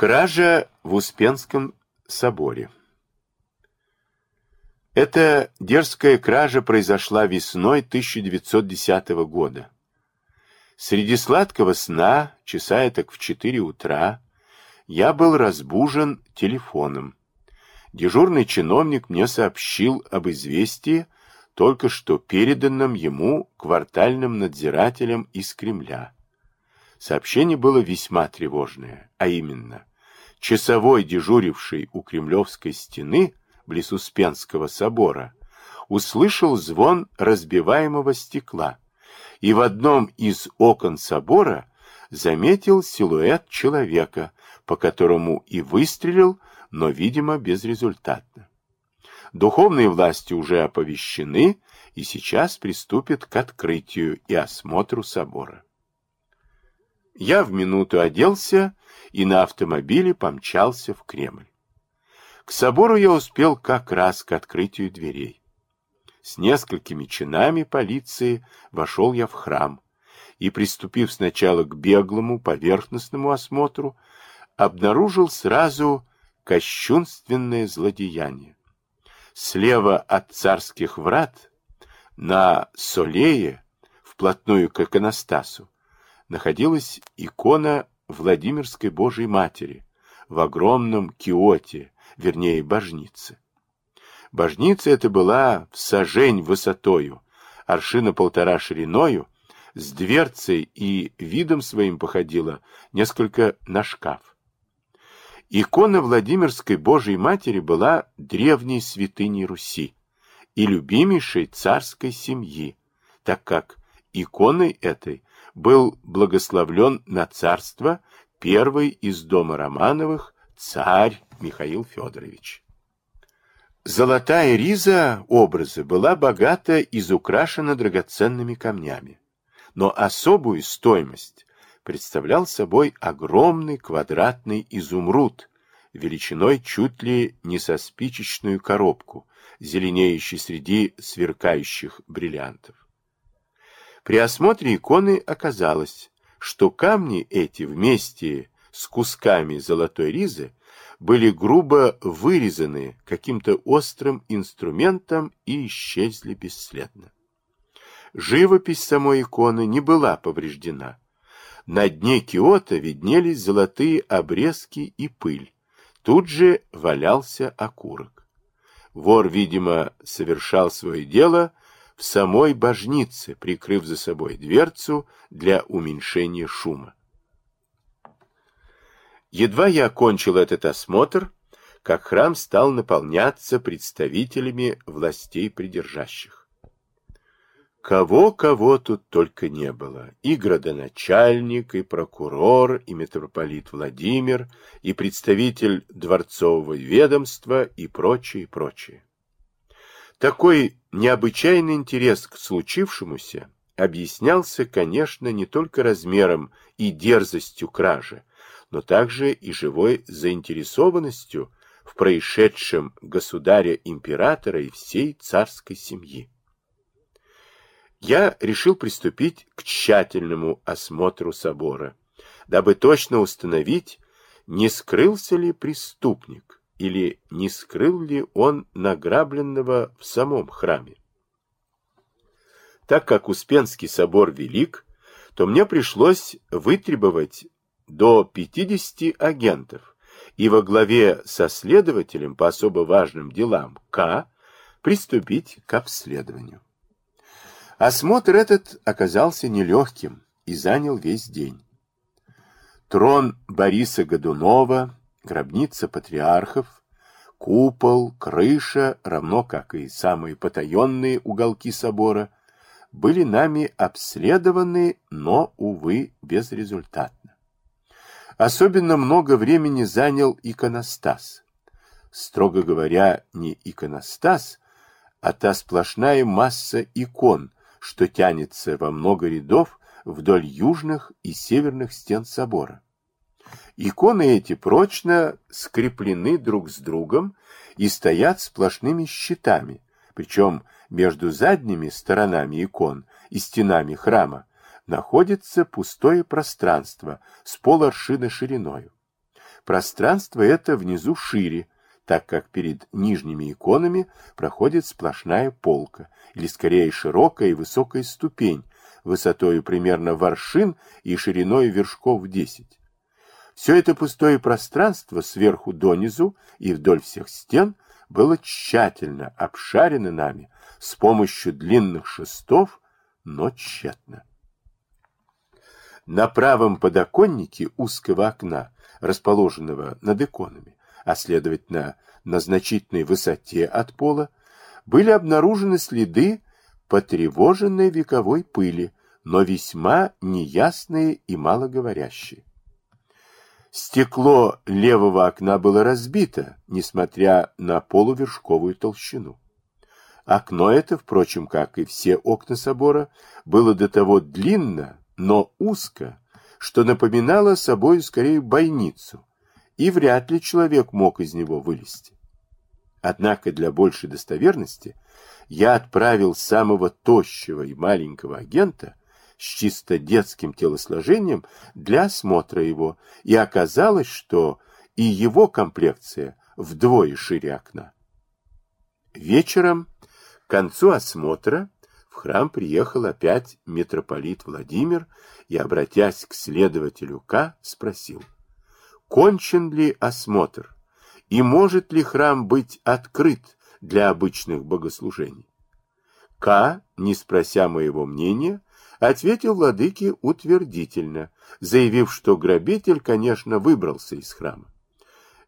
Кража в Успенском соборе Эта дерзкая кража произошла весной 1910 года. Среди сладкого сна, часа так в четыре утра, я был разбужен телефоном. Дежурный чиновник мне сообщил об известии, только что переданном ему квартальным надзирателем из Кремля. Сообщение было весьма тревожное, а именно, часовой, дежуривший у Кремлевской стены, близ Успенского собора, услышал звон разбиваемого стекла и в одном из окон собора заметил силуэт человека, по которому и выстрелил, но, видимо, безрезультатно. Духовные власти уже оповещены и сейчас приступят к открытию и осмотру собора. Я в минуту оделся и на автомобиле помчался в Кремль. К собору я успел как раз к открытию дверей. С несколькими чинами полиции вошел я в храм и, приступив сначала к беглому поверхностному осмотру, обнаружил сразу кощунственное злодеяние. Слева от царских врат, на Солее, вплотную к иконостасу, находилась икона Владимирской Божией Матери в огромном киоте, вернее, божнице. Божница эта была в сажень высотою, аршина полтора шириною, с дверцей и видом своим походила несколько на шкаф. Икона Владимирской Божией Матери была древней святыней Руси и любимейшей царской семьи, так как иконой этой был благословлен на царство первый из дома Романовых царь Михаил Федорович. Золотая риза образа была богата изукрашена драгоценными камнями, но особую стоимость представлял собой огромный квадратный изумруд, величиной чуть ли не со спичечную коробку, зеленеющий среди сверкающих бриллиантов. При осмотре иконы оказалось, что камни эти вместе с кусками золотой ризы были грубо вырезаны каким-то острым инструментом и исчезли бесследно. Живопись самой иконы не была повреждена, на дне киота виднелись золотые обрезки и пыль. Тут же валялся окурок. Вор, видимо, совершал свое дело в самой божнице, прикрыв за собой дверцу для уменьшения шума. Едва я окончил этот осмотр, как храм стал наполняться представителями властей придержащих. Кого-кого тут только не было. И градоначальник, и прокурор, и митрополит Владимир, и представитель дворцового ведомства, и прочее, прочее. Такой необычайный интерес к случившемуся объяснялся, конечно, не только размером и дерзостью кражи, но также и живой заинтересованностью в происшедшем государя-императора и всей царской семьи. Я решил приступить к тщательному осмотру собора, дабы точно установить, не скрылся ли преступник или не скрыл ли он награбленного в самом храме. Так как Успенский собор велик, то мне пришлось вытребовать до 50 агентов и во главе со следователем по особо важным делам К приступить к обследованию. Осмотр этот оказался нелегким и занял весь день. Трон Бориса Годунова, гробница патриархов, купол, крыша, равно как и самые потаенные уголки собора, были нами обследованы, но, увы, безрезультатно. Особенно много времени занял иконостас. Строго говоря, не иконостас, а та сплошная масса икон, что тянется во много рядов вдоль южных и северных стен собора. Иконы эти прочно скреплены друг с другом и стоят сплошными щитами, причем между задними сторонами икон и стенами храма находится пустое пространство с поларшина шириною. пространство это внизу шире, так как перед нижними иконами проходит сплошная полка, или скорее широкая и высокая ступень, высотой примерно воршин и шириной вершков 10. Все это пустое пространство сверху донизу и вдоль всех стен было тщательно обшарено нами с помощью длинных шестов, но тщетно. На правом подоконнике узкого окна, расположенного над иконами, а следовательно на значительной высоте от пола, были обнаружены следы потревоженной вековой пыли, но весьма неясные и малоговорящие. Стекло левого окна было разбито, несмотря на полувершковую толщину. Окно это, впрочем, как и все окна собора, было до того длинно, но узко, что напоминало собой скорее бойницу, и вряд ли человек мог из него вылезти. Однако для большей достоверности я отправил самого тощего и маленького агента с чисто детским телосложением для осмотра его, и оказалось, что и его комплекция вдвое шире окна. Вечером, к концу осмотра, в храм приехал опять митрополит Владимир и, обратясь к следователю К, спросил, кончен ли осмотр и может ли храм быть открыт для обычных богослужений. К, не спрося моего мнения, ответил владыке утвердительно, заявив, что грабитель, конечно, выбрался из храма.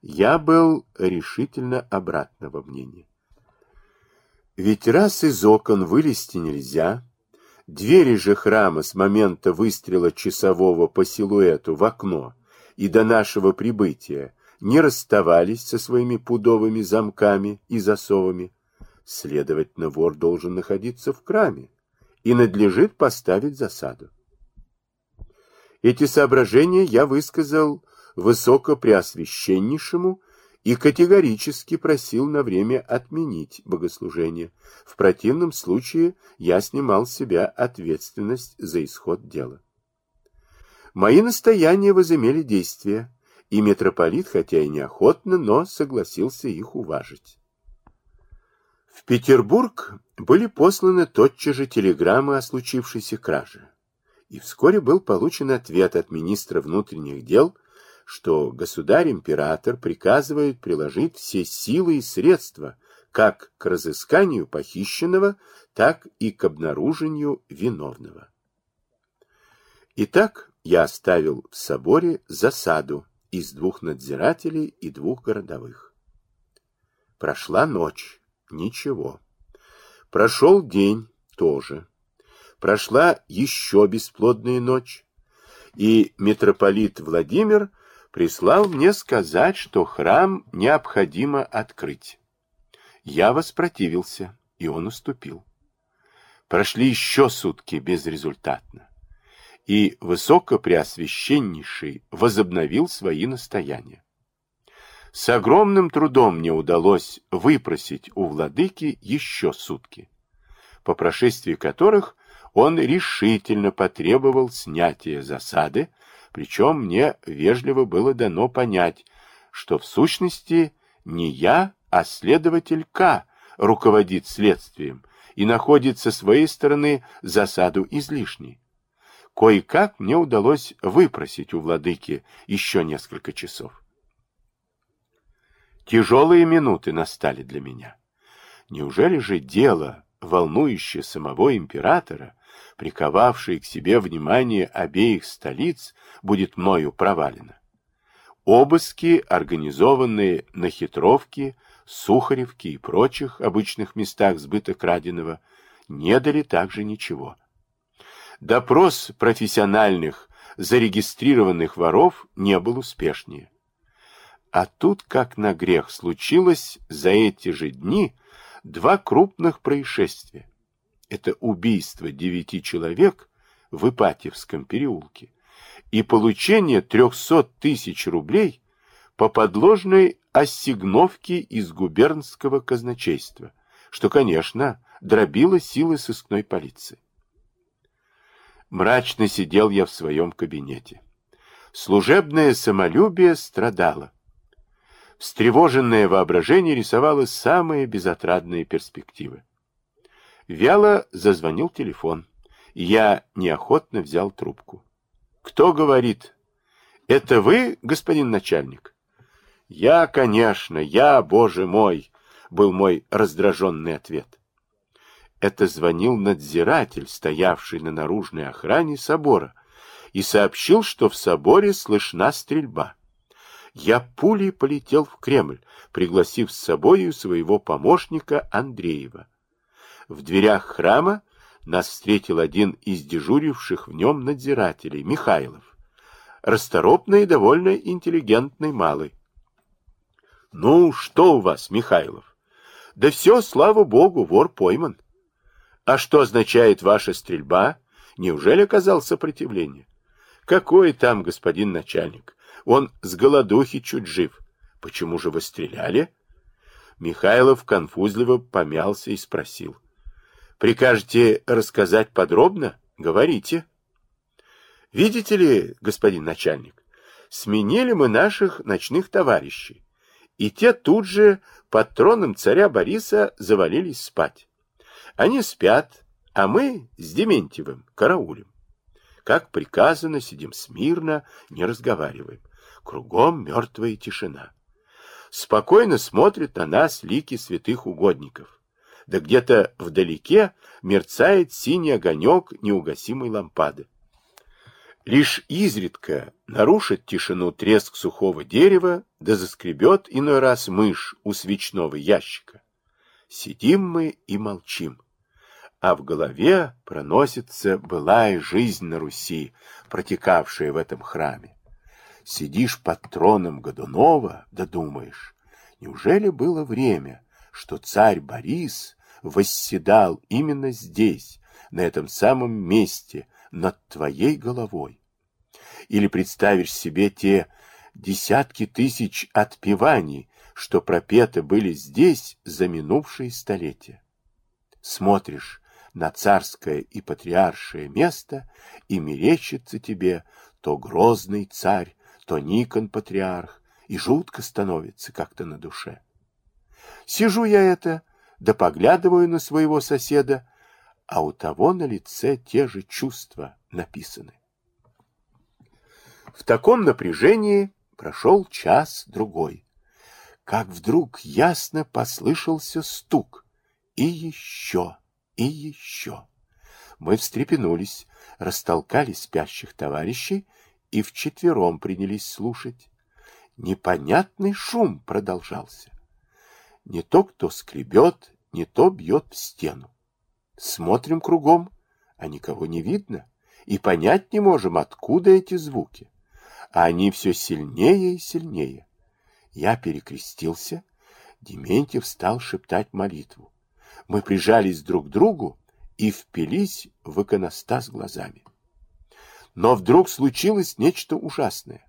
Я был решительно обратного мнения. Ведь раз из окон вылезти нельзя, двери же храма с момента выстрела часового по силуэту в окно и до нашего прибытия не расставались со своими пудовыми замками и засовами, следовательно, вор должен находиться в храме и надлежит поставить засаду. Эти соображения я высказал высокопреосвященнейшему и категорически просил на время отменить богослужение. В противном случае я снимал с себя ответственность за исход дела. Мои настояния возымели действие, и митрополит, хотя и неохотно, но согласился их уважить. В Петербург были посланы тотчас же телеграммы о случившейся краже. И вскоре был получен ответ от министра внутренних дел, что государь-император приказывает приложить все силы и средства как к разысканию похищенного, так и к обнаружению виновного. Итак, я оставил в соборе засаду из двух надзирателей и двух городовых. Прошла ночь. Ничего. Прошел день тоже. Прошла еще бесплодная ночь. И митрополит Владимир прислал мне сказать, что храм необходимо открыть. Я воспротивился, и он уступил. Прошли еще сутки безрезультатно, и Высокопреосвященнейший возобновил свои настояния. С огромным трудом мне удалось выпросить у владыки еще сутки, по прошествии которых он решительно потребовал снятия засады, причем мне вежливо было дано понять, что в сущности не я, а следователь К руководит следствием и находит со своей стороны засаду излишней. Кое-как мне удалось выпросить у владыки еще несколько часов. Тяжелые минуты настали для меня. Неужели же дело, волнующее самого императора, приковавшее к себе внимание обеих столиц, будет мною провалено? Обыски, организованные на хитровке, Сухаревке и прочих обычных местах сбыта краденого, не дали также ничего. Допрос профессиональных, зарегистрированных воров не был успешнее. А тут, как на грех, случилось за эти же дни два крупных происшествия. Это убийство девяти человек в Ипатьевском переулке и получение трехсот тысяч рублей по подложной ассигновке из губернского казначейства, что, конечно, дробило силы сыскной полиции. Мрачно сидел я в своем кабинете. Служебное самолюбие страдало. Встревоженное воображение рисовало самые безотрадные перспективы. Вяло зазвонил телефон. Я неохотно взял трубку. «Кто говорит?» «Это вы, господин начальник?» «Я, конечно, я, боже мой!» — был мой раздраженный ответ. Это звонил надзиратель, стоявший на наружной охране собора, и сообщил, что в соборе слышна стрельба. Я пулей полетел в Кремль, пригласив с собою своего помощника Андреева. В дверях храма нас встретил один из дежуривших в нем надзирателей, Михайлов. Расторопный и довольно интеллигентный малый. — Ну, что у вас, Михайлов? — Да все, слава богу, вор пойман. — А что означает ваша стрельба? Неужели оказал сопротивление? — Какой там, господин начальник? Он с голодухи чуть жив. Почему же вы стреляли? Михайлов конфузливо помялся и спросил. Прикажете рассказать подробно? Говорите. Видите ли, господин начальник, сменили мы наших ночных товарищей, и те тут же под троном царя Бориса завалились спать. Они спят, а мы с Дементьевым караулем. Как приказано, сидим смирно, не разговариваем. Кругом мертвая тишина. Спокойно смотрят на нас лики святых угодников да где-то вдалеке мерцает синий огонек неугасимой лампады. Лишь изредка нарушит тишину треск сухого дерева, да заскребет иной раз мышь у свечного ящика. Сидим мы и молчим, а в голове проносится былая жизнь на Руси, протекавшая в этом храме. Сидишь под троном Годунова, да думаешь, неужели было время, что царь Борис восседал именно здесь, на этом самом месте, над твоей головой. Или представишь себе те десятки тысяч отпеваний, что пропеты были здесь за минувшие столетия. Смотришь на царское и патриаршее место, и мерещится тебе то грозный царь, то Никон патриарх, и жутко становится как-то на душе. Сижу я это, да поглядываю на своего соседа, а у того на лице те же чувства написаны. В таком напряжении прошел час-другой, как вдруг ясно послышался стук. И еще, и еще. Мы встрепенулись, растолкали спящих товарищей и вчетвером принялись слушать. Непонятный шум продолжался. Не то кто скребет, не то бьет в стену. Смотрим кругом, а никого не видно, и понять не можем, откуда эти звуки. А они все сильнее и сильнее. Я перекрестился, Дементьев стал шептать молитву. Мы прижались друг к другу и впились в иконостас глазами. Но вдруг случилось нечто ужасное.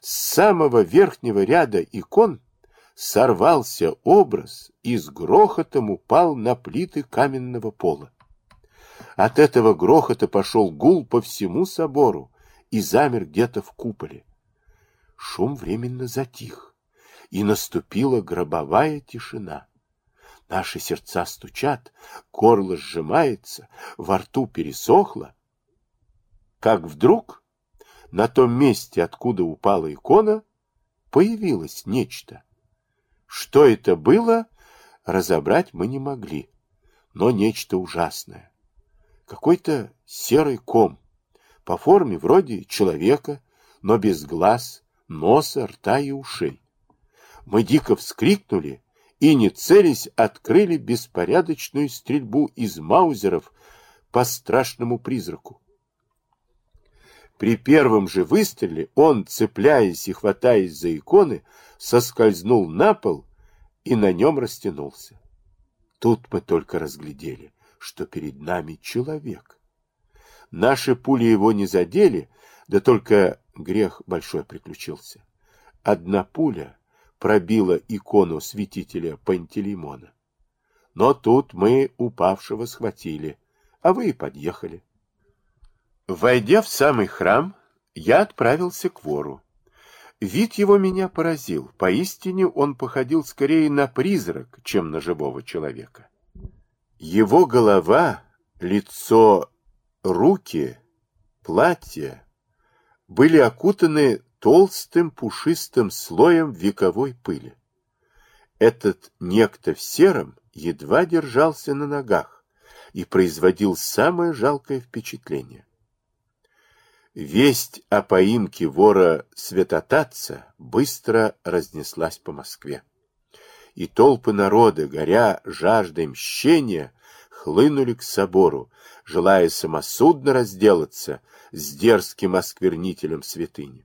С самого верхнего ряда икон сорвался образ и с грохотом упал на плиты каменного пола. От этого грохота пошел гул по всему собору и замер где-то в куполе. Шум временно затих, и наступила гробовая тишина. Наши сердца стучат, горло сжимается, во рту пересохло. Как вдруг на том месте, откуда упала икона, появилось нечто — что это было, разобрать мы не могли, но нечто ужасное. Какой-то серый ком, по форме вроде человека, но без глаз, носа, рта и ушей. Мы дико вскрикнули и, не целясь, открыли беспорядочную стрельбу из маузеров по страшному призраку. При первом же выстреле он, цепляясь и хватаясь за иконы, соскользнул на пол и на нем растянулся. Тут мы только разглядели, что перед нами человек. Наши пули его не задели, да только грех большой приключился. Одна пуля пробила икону святителя Пантелеймона. Но тут мы упавшего схватили, а вы и подъехали. Войдя в самый храм, я отправился к вору. Вид его меня поразил. Поистине он походил скорее на призрак, чем на живого человека. Его голова, лицо, руки, платье были окутаны толстым пушистым слоем вековой пыли. Этот некто в сером едва держался на ногах и производил самое жалкое впечатление. Весть о поимке вора Светотатца быстро разнеслась по Москве. И толпы народа, горя жаждой мщения, хлынули к собору, желая самосудно разделаться с дерзким осквернителем святыни.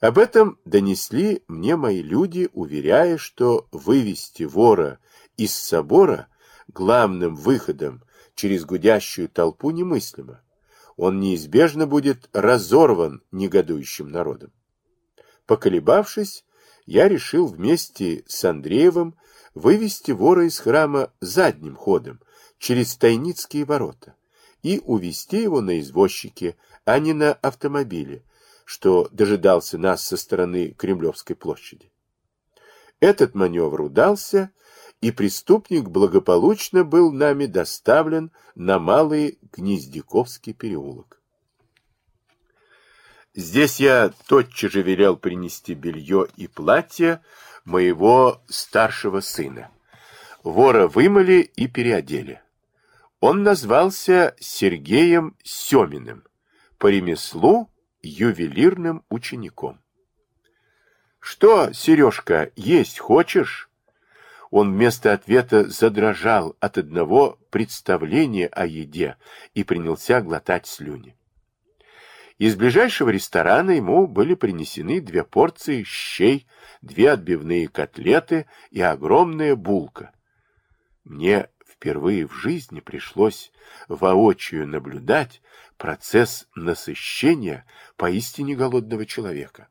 Об этом донесли мне мои люди, уверяя, что вывести вора из собора главным выходом через гудящую толпу немыслимо он неизбежно будет разорван негодующим народом. Поколебавшись, я решил вместе с Андреевым вывести вора из храма задним ходом, через Тайницкие ворота, и увести его на извозчике, а не на автомобиле, что дожидался нас со стороны Кремлевской площади. Этот маневр удался, и преступник благополучно был нами доставлен на Малый Гнездяковский переулок. Здесь я тотчас же велел принести белье и платье моего старшего сына. Вора вымыли и переодели. Он назвался Сергеем Семиным, по ремеслу ювелирным учеником. «Что, Сережка, есть хочешь?» Он вместо ответа задрожал от одного представления о еде и принялся глотать слюни. Из ближайшего ресторана ему были принесены две порции щей, две отбивные котлеты и огромная булка. Мне впервые в жизни пришлось воочию наблюдать процесс насыщения поистине голодного человека.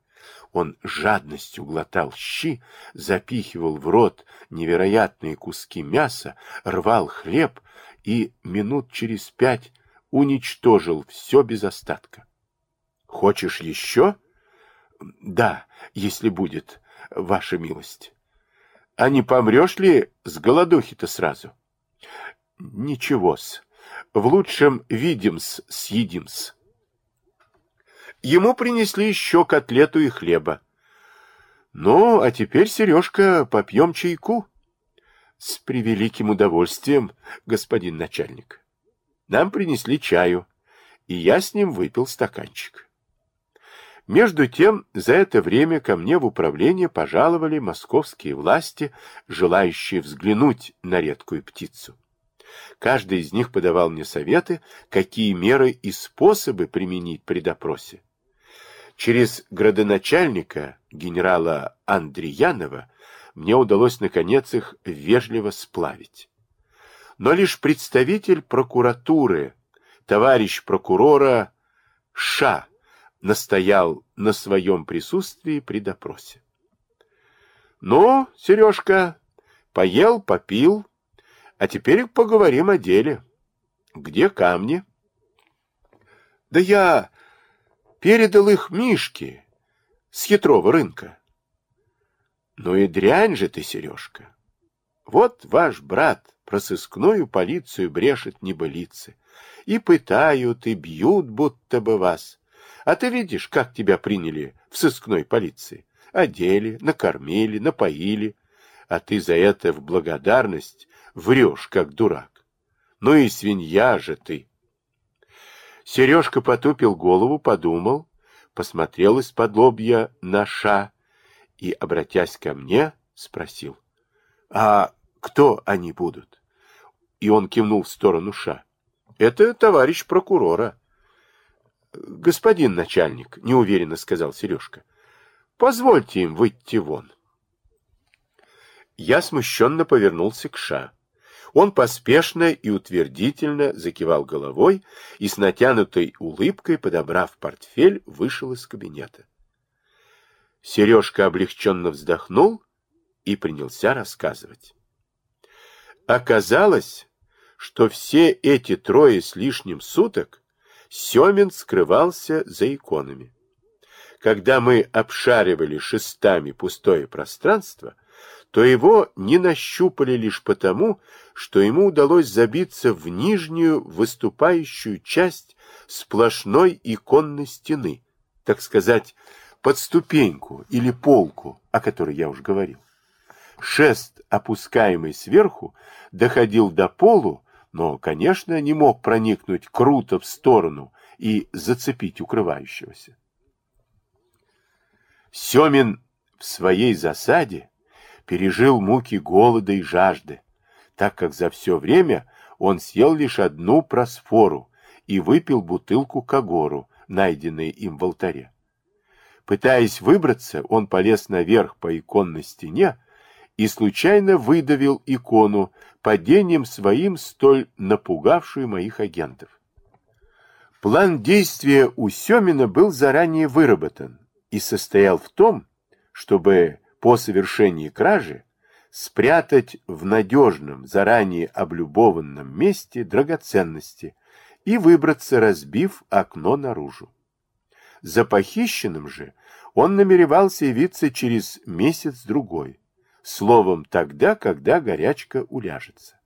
Он жадностью глотал щи, запихивал в рот невероятные куски мяса, рвал хлеб и минут через пять уничтожил все без остатка. «Хочешь еще?» «Да, если будет, ваша милость». «А не помрешь ли с голодухи-то сразу?» «Ничего-с, в лучшем видим-с, съедим-с». Ему принесли еще котлету и хлеба. Ну, а теперь, Сережка, попьем чайку. С превеликим удовольствием, господин начальник. Нам принесли чаю, и я с ним выпил стаканчик. Между тем, за это время ко мне в управление пожаловали московские власти, желающие взглянуть на редкую птицу. Каждый из них подавал мне советы, какие меры и способы применить при допросе. Через градоначальника, генерала Андреянова, мне удалось, наконец, их вежливо сплавить. Но лишь представитель прокуратуры, товарищ прокурора Ша, настоял на своем присутствии при допросе. «Ну, Сережка, поел, попил, а теперь поговорим о деле. Где камни?» «Да я передал их Мишке с хитрого рынка. Ну и дрянь же ты, Сережка. Вот ваш брат про сыскную полицию брешет небылицы. И пытают, и бьют, будто бы вас. А ты видишь, как тебя приняли в сыскной полиции? Одели, накормили, напоили. А ты за это в благодарность врешь, как дурак. Ну и свинья же ты. Сережка потупил голову, подумал, посмотрел из-под лобья на Ша и, обратясь ко мне, спросил, «А кто они будут?» И он кивнул в сторону Ша. «Это товарищ прокурора». «Господин начальник», — неуверенно сказал Сережка, — «позвольте им выйти вон». Я смущенно повернулся к Ша. Он поспешно и утвердительно закивал головой и с натянутой улыбкой, подобрав портфель, вышел из кабинета. Сережка облегченно вздохнул и принялся рассказывать. Оказалось, что все эти трое с лишним суток Семин скрывался за иконами. Когда мы обшаривали шестами пустое пространство, то его не нащупали лишь потому, что ему удалось забиться в нижнюю выступающую часть сплошной иконной стены, так сказать, под ступеньку или полку, о которой я уже говорил. Шест, опускаемый сверху, доходил до полу, но, конечно, не мог проникнуть круто в сторону и зацепить укрывающегося. Семин в своей засаде пережил муки голода и жажды, так как за все время он съел лишь одну просфору и выпил бутылку кагору, найденной им в алтаре. Пытаясь выбраться, он полез наверх по иконной стене и случайно выдавил икону падением своим, столь напугавшую моих агентов. План действия у Семина был заранее выработан и состоял в том, чтобы по совершении кражи спрятать в надежном, заранее облюбованном месте драгоценности и выбраться, разбив окно наружу. За похищенным же он намеревался явиться через месяц-другой, словом, тогда, когда горячка уляжется.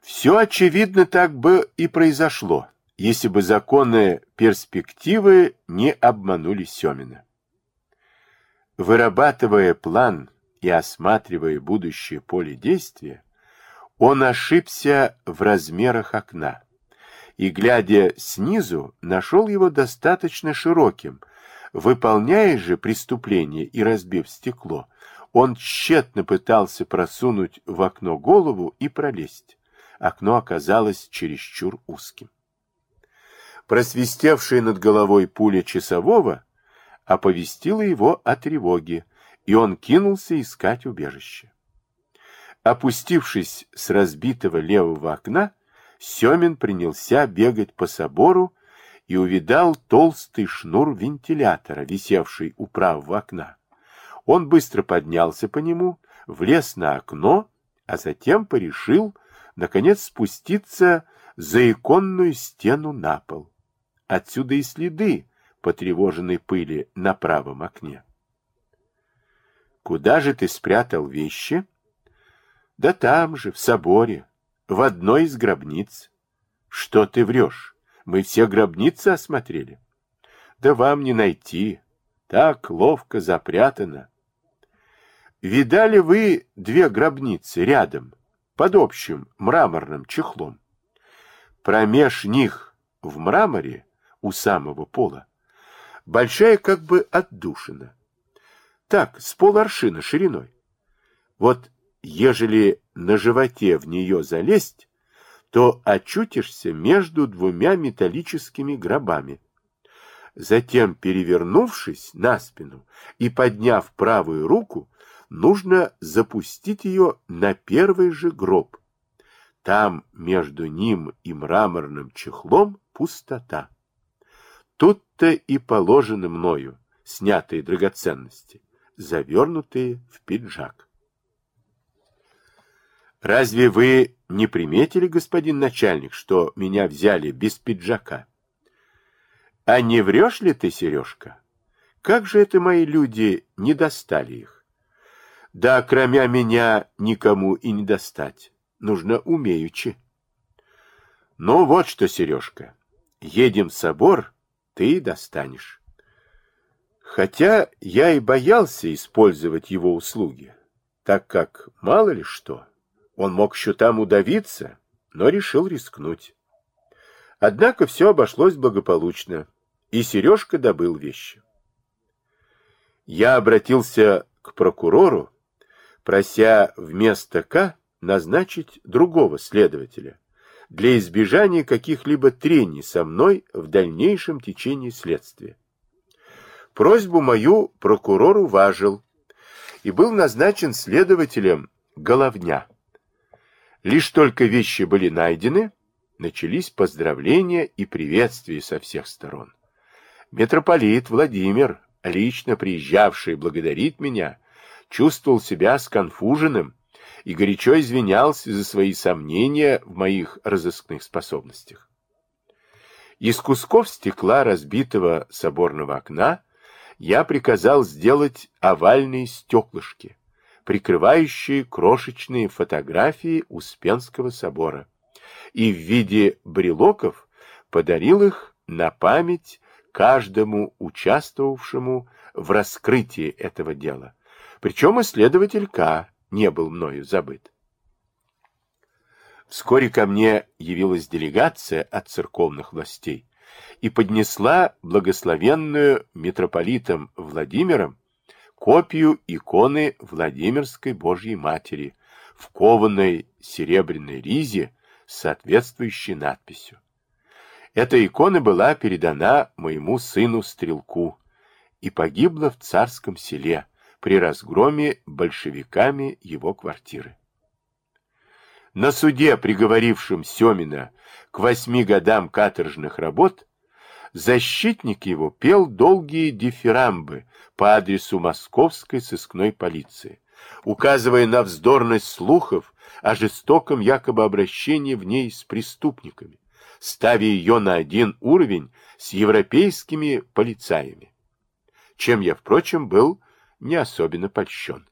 Все, очевидно, так бы и произошло, если бы законы перспективы не обманули Семина. Вырабатывая план и осматривая будущее поле действия, он ошибся в размерах окна и, глядя снизу, нашел его достаточно широким. Выполняя же преступление и разбив стекло, он тщетно пытался просунуть в окно голову и пролезть. Окно оказалось чересчур узким. Просвистевшая над головой пуля часового оповестила его о тревоге, и он кинулся искать убежище. Опустившись с разбитого левого окна, Семин принялся бегать по собору и увидал толстый шнур вентилятора, висевший у правого окна. Он быстро поднялся по нему, влез на окно, а затем порешил, наконец, спуститься за иконную стену на пол. Отсюда и следы потревоженной пыли на правом окне. «Куда же ты спрятал вещи?» «Да там же, в соборе, в одной из гробниц». «Что ты врешь? Мы все гробницы осмотрели». «Да вам не найти. Так ловко запрятано». «Видали вы две гробницы рядом, под общим мраморным чехлом?» Промеж них в мраморе у самого пола большая как бы отдушина. Так, с поларшина шириной. Вот ежели на животе в нее залезть, то очутишься между двумя металлическими гробами. Затем, перевернувшись на спину и подняв правую руку, нужно запустить ее на первый же гроб. Там между ним и мраморным чехлом пустота. Тут-то и положены мною снятые драгоценности, завернутые в пиджак. Разве вы не приметили, господин начальник, что меня взяли без пиджака? А не врешь ли ты, Сережка? Как же это мои люди не достали их? Да, кроме меня, никому и не достать. Нужно умеючи. Ну вот что, Сережка, едем в собор ты достанешь. Хотя я и боялся использовать его услуги, так как, мало ли что, он мог еще там удавиться, но решил рискнуть. Однако все обошлось благополучно, и Сережка добыл вещи. Я обратился к прокурору, прося вместо К назначить другого следователя, для избежания каких-либо трений со мной в дальнейшем течении следствия. Просьбу мою прокурор уважил и был назначен следователем Головня. Лишь только вещи были найдены, начались поздравления и приветствия со всех сторон. Митрополит Владимир, лично приезжавший благодарить меня, чувствовал себя сконфуженным и горячо извинялся за свои сомнения в моих разыскных способностях. Из кусков стекла разбитого соборного окна я приказал сделать овальные стеклышки, прикрывающие крошечные фотографии Успенского собора, и в виде брелоков подарил их на память каждому участвовавшему в раскрытии этого дела. Причем исследователь К. не был мною забыт. Вскоре ко мне явилась делегация от церковных властей и поднесла благословенную митрополитом Владимиром копию иконы Владимирской Божьей Матери в кованой серебряной ризе с соответствующей надписью. Эта икона была передана моему сыну-стрелку и погибла в царском селе при разгроме большевиками его квартиры. На суде, приговорившем Семина к восьми годам каторжных работ, защитник его пел долгие дифирамбы по адресу московской сыскной полиции, указывая на вздорность слухов о жестоком якобы обращении в ней с преступниками, ставя ее на один уровень с европейскими полицаями, чем я, впрочем, был не особенно польщен.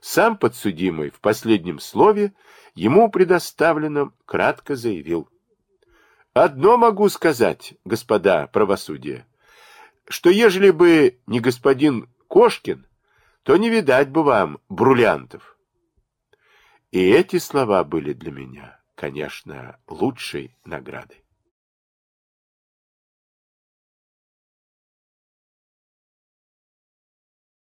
Сам подсудимый в последнем слове ему предоставленном кратко заявил. «Одно могу сказать, господа правосудие, что ежели бы не господин Кошкин, то не видать бы вам бриллиантов». И эти слова были для меня, конечно, лучшей наградой.